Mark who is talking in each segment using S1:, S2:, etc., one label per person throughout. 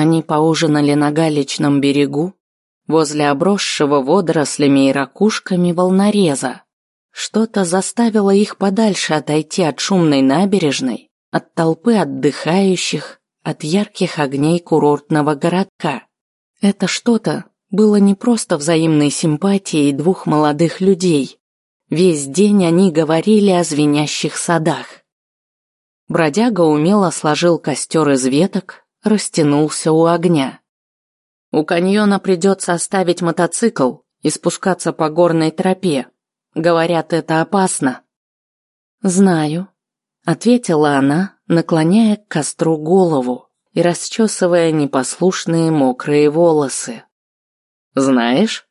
S1: Они поужинали на галечном берегу, возле обросшего водорослями и ракушками волнореза. Что-то заставило их подальше отойти от шумной набережной, от толпы отдыхающих, от ярких огней курортного городка. Это что-то было не просто взаимной симпатией двух молодых людей. Весь день они говорили о звенящих садах. Бродяга умело сложил костер из веток, растянулся у огня. У каньона придется оставить мотоцикл и спускаться по горной тропе. Говорят, это опасно. Знаю, ответила она, наклоняя к костру голову и расчесывая непослушные мокрые волосы. Знаешь?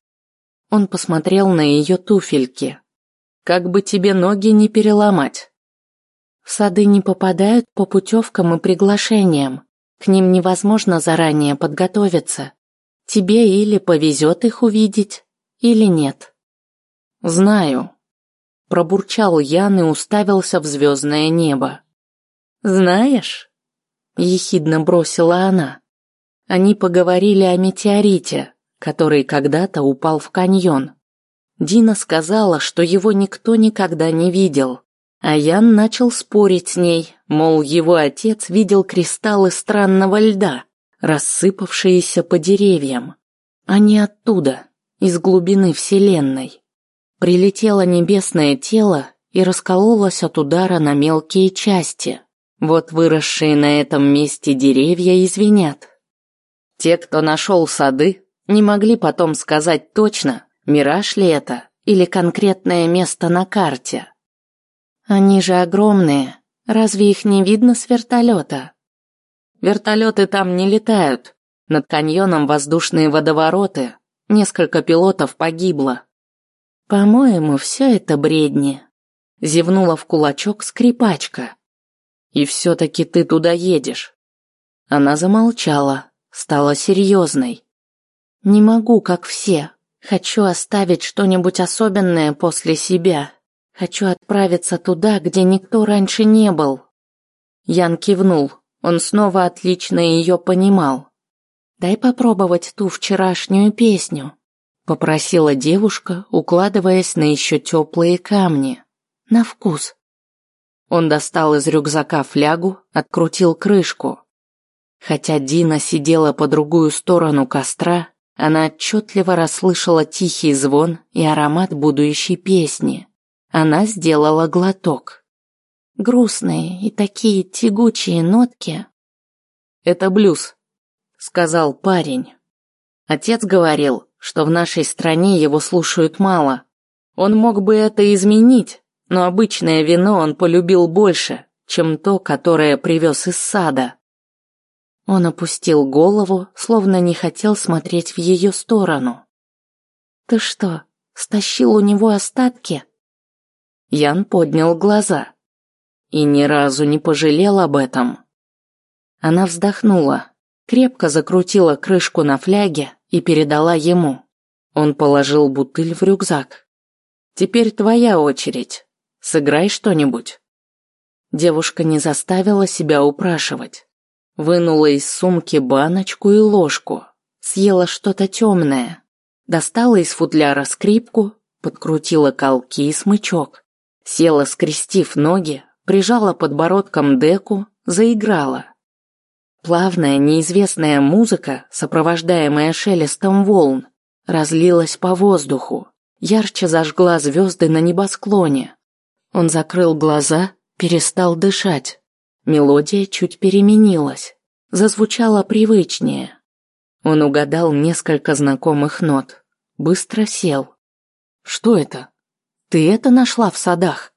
S1: Он посмотрел на ее туфельки. Как бы тебе ноги не переломать. В сады не попадают по путевкам и приглашениям. К ним невозможно заранее подготовиться. Тебе или повезет их увидеть, или нет. Знаю. Пробурчал Ян и уставился в звездное небо. Знаешь? Ехидно бросила она. Они поговорили о метеорите, который когда-то упал в каньон. Дина сказала, что его никто никогда не видел. А Ян начал спорить с ней, мол, его отец видел кристаллы странного льда, рассыпавшиеся по деревьям. Они оттуда, из глубины Вселенной. Прилетело небесное тело и раскололось от удара на мелкие части. Вот выросшие на этом месте деревья извинят. Те, кто нашел сады, не могли потом сказать точно, мираж ли это или конкретное место на карте. Они же огромные. Разве их не видно с вертолета? Вертолеты там не летают. Над каньоном воздушные водовороты. Несколько пилотов погибло. По-моему, все это бредни. Зевнула в кулачок скрипачка. И все-таки ты туда едешь. Она замолчала, стала серьезной. Не могу, как все. Хочу оставить что-нибудь особенное после себя. Хочу отправиться туда, где никто раньше не был. Ян кивнул. Он снова отлично ее понимал. Дай попробовать ту вчерашнюю песню, попросила девушка, укладываясь на еще теплые камни. На вкус. Он достал из рюкзака флягу, открутил крышку. Хотя Дина сидела по другую сторону костра, она отчетливо расслышала тихий звон и аромат будущей песни. Она сделала глоток. Грустные и такие тягучие нотки. Это блюз, сказал парень. Отец говорил, что в нашей стране его слушают мало. Он мог бы это изменить, но обычное вино он полюбил больше, чем то, которое привез из сада. Он опустил голову, словно не хотел смотреть в ее сторону. Ты что, стащил у него остатки? Ян поднял глаза и ни разу не пожалел об этом. Она вздохнула, крепко закрутила крышку на фляге и передала ему. Он положил бутыль в рюкзак. Теперь твоя очередь. Сыграй что-нибудь. Девушка не заставила себя упрашивать. Вынула из сумки баночку и ложку, съела что-то темное, достала из футляра скрипку, подкрутила колки и смычок. Села, скрестив ноги, прижала подбородком деку, заиграла. Плавная, неизвестная музыка, сопровождаемая шелестом волн, разлилась по воздуху, ярче зажгла звезды на небосклоне. Он закрыл глаза, перестал дышать. Мелодия чуть переменилась, зазвучала привычнее. Он угадал несколько знакомых нот, быстро сел. Что это? Ты это нашла в садах?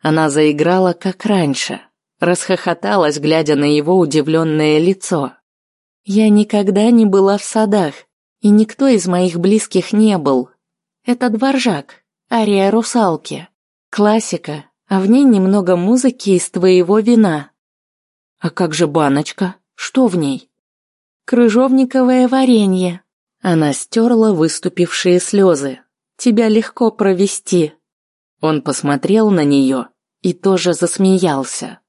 S1: Она заиграла как раньше, расхохоталась, глядя на его удивленное лицо. Я никогда не была в садах, и никто из моих близких не был. Это дворжак, ария русалки. Классика, а в ней немного музыки из твоего вина. А как же баночка? Что в ней? Крыжовниковое варенье. Она стерла выступившие слезы. Тебя легко провести. Он посмотрел на нее и тоже засмеялся.